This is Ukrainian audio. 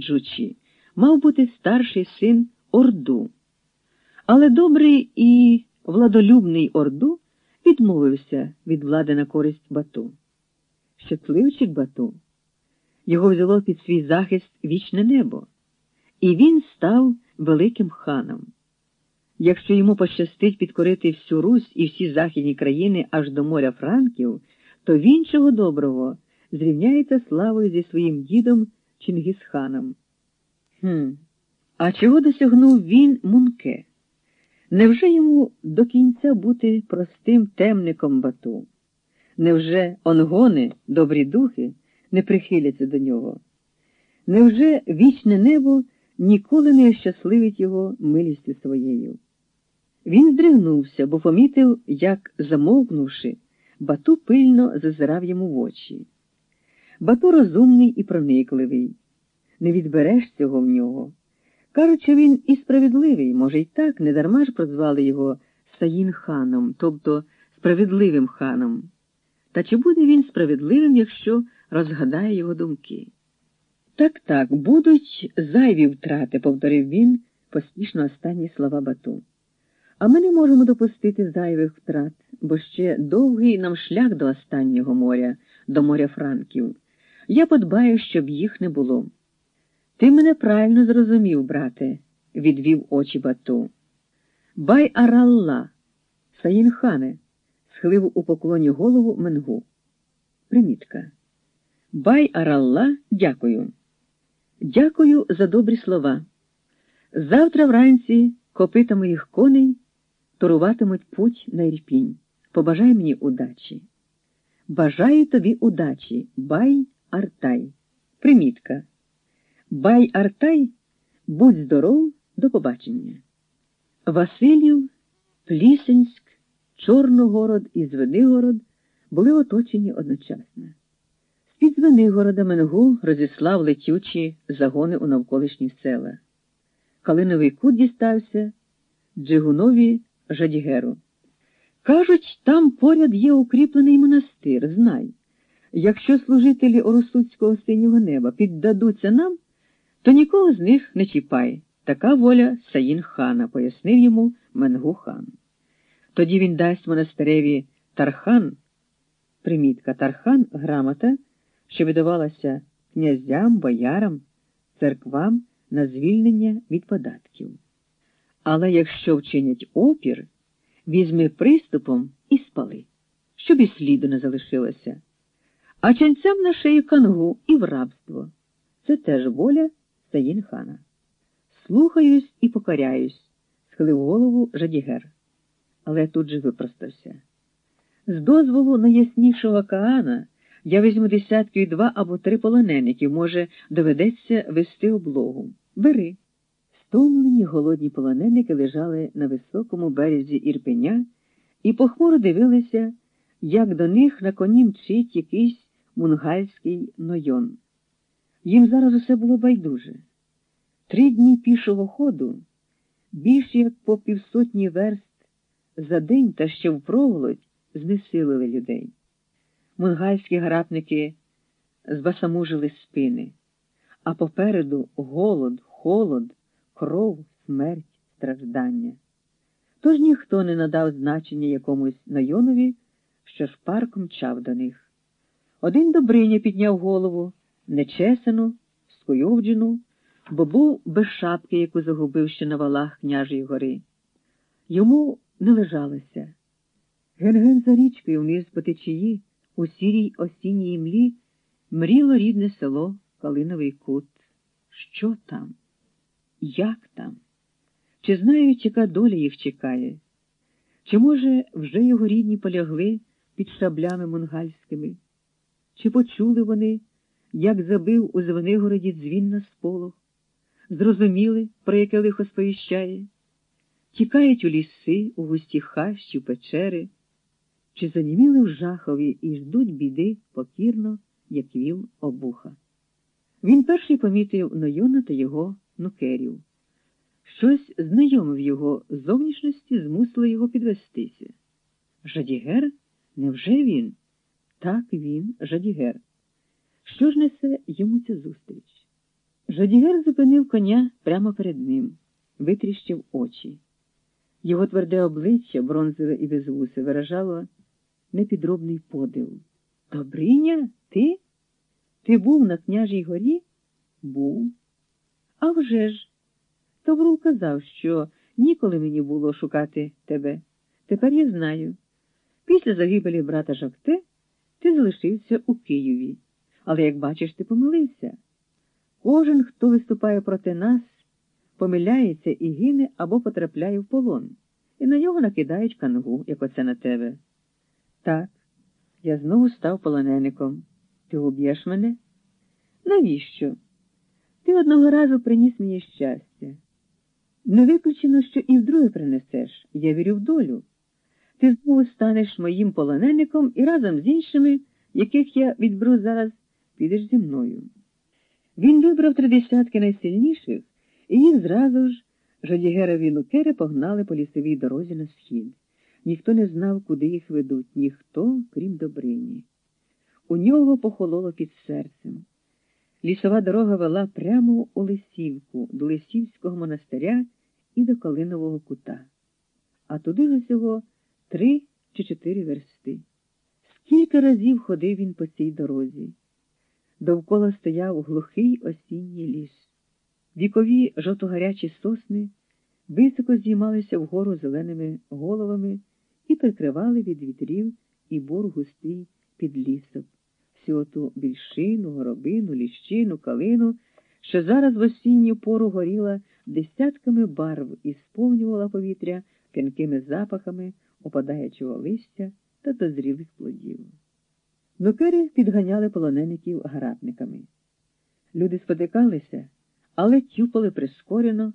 Джучі мав бути старший син Орду. Але добрий і владолюбний Орду відмовився від влади на користь Бату. Щасливчик Бату. Його взяло під свій захист вічне небо, і він став великим ханом. Якщо йому пощастить підкорити всю Русь і всі західні країни аж до моря Франків, то він чого доброго зрівняється славою зі своїм дідом Чингісханом. Хм, а чого досягнув він Мунке? Невже йому до кінця бути простим темником бату? Невже онгони, добрі духи, не прихиляться до нього? Невже вічне небо ніколи не щасливить його милістю своєю? Він здригнувся, бо помітив, як, замовкнувши, бату пильно зазирав йому в очі. Бату розумний і проникливий. Не відбереш цього в нього. Кажуть, він і справедливий, може, й так, недарма ж прозвали його Саїн ханом, тобто справедливим ханом. Та чи буде він справедливим, якщо розгадає його думки? Так, так, будуть зайві втрати, повторив він поспішно останні слова Бату. А ми не можемо допустити зайвих втрат, бо ще довгий нам шлях до останнього моря, до моря Франків. Я подбаю, щоб їх не було. Ти мене правильно зрозумів, брате, відвів очі Бату. Бай Аралла, Саїнхане, схилив у поклоні голову Менгу. Примітка. Бай Аралла, дякую. Дякую за добрі слова. Завтра вранці копита моїх коней туруватимуть путь на Ірпінь. Побажай мені удачі. Бажаю тобі удачі, бай Артай. Примітка. Бай Артай, будь здоров, до побачення. Василів, Плісенськ, Чорногород і Звенигород були оточені одночасно. З-під Звенигорода Менгу розіслав летючі загони у навколишні села. Калиновий кут дістався Джигунові Жадігеру. Кажуть, там поряд є укріплений монастир, знай. Якщо служителі Оросуцького синього неба піддадуться нам, то нікого з них не чіпай. Така воля Саїн хана, пояснив йому Менгу хан. Тоді він дасть монастиреві Тархан, примітка Тархан грамота, що видавалася князям, боярам, церквам на звільнення від податків. Але якщо вчинять опір, візьми приступом і спали, щоб і сліду не залишилося. А ченцям на шию кангу і в рабство. Це теж воля Саїн хана. Слухаюсь і покоряюсь, схилив голову Жадігер. Але тут же випростався. З дозволу найяснішого Каана я візьму десятки два або три полонеників, може, доведеться вести облогу. Бери. Стомлені голодні полоненики лежали на високому березі Ірпеня і похмуро дивилися, як до них на коні мчить якийсь мунгальський нойон. Їм зараз усе було байдуже. Три дні пішого ходу, більш як по півсотні верст за день та ще впроголодь знесилили людей. Мунгальські гарапники збасамужили спини, а попереду голод, холод, кров, смерть, страждання. Тож ніхто не надав значення якомусь Найонові, що ж парком мчав до них. Один Добриня підняв голову, нечесану, скуйовджену, бо був без шапки, яку загубив ще на валах княжої гори. Йому не лежалося. Ген-ген за річкою вниз по течії, у сірій осінній млі, мріло рідне село Калиновий кут. Що там? Як там? Чи знають, яка доля їх чекає? Чи, може, вже його рідні полягли під шаблями монгальськими? Чи почули вони, як забив у Звенигороді дзвін на сполох? Зрозуміли, про яке лихо сповіщає? Тікають у ліси, у густі хащі, в печери, чи заніміли в жахові і ждуть біди покірно, як віл обуха. Він перший помітив Нойона та його нукерів. Щось знайоме в його зовнішності змусило його підвестися. Жадігер? Невже він? Так він, Жадігер. Що ж несе йому ця зустріч? Жодігер зупинив коня прямо перед ним, витріщив очі. Його тверде обличчя, бронзове і безвусе, виражало непідробний подив. Добриня, ти? Ти був на княжій горі? Був. А вже ж. Товрул казав, що ніколи мені було шукати тебе. Тепер я знаю. Після загибелі брата Жакте ти залишився у Києві. Але, як бачиш, ти помилився. Кожен, хто виступає проти нас, помиляється і гине або потрапляє в полон, і на нього накидають кангу, як оце на тебе. Так, я знову став полонеником. Ти уб'єш мене? Навіщо? Ти одного разу приніс мені щастя. Не виключено, що і вдруге принесеш. Я вірю в долю. Ти знову станеш моїм полонеником і разом з іншими, яких я відберу зараз, підеш зі мною. Він вибрав три десятки найсильніших, і їх зразу ж Жодігерові лукери погнали по лісовій дорозі на схід. Ніхто не знав, куди їх ведуть, ніхто, крім Добрині. У нього похололо під серцем. Лісова дорога вела прямо у Лисівку, до Лисівського монастиря і до Калинового кута. А туди ж усього три чи чотири версти. Скільки разів ходив він по цій дорозі. Довкола стояв глухий осінній ліс. Вікові жовтогарячі сосни високо здіймалися вгору зеленими головами і прикривали від вітрів і бор густий підлісок, всю ту більшину, горобину, ліщину, калину, що зараз в осінню пору горіла десятками барв і сповнювала повітря п'янкими запахами опадаючого листя та дозрілих плодів. Нукери підганяли полонеників гратниками. Люди спотикалися, але тюпали прискорено.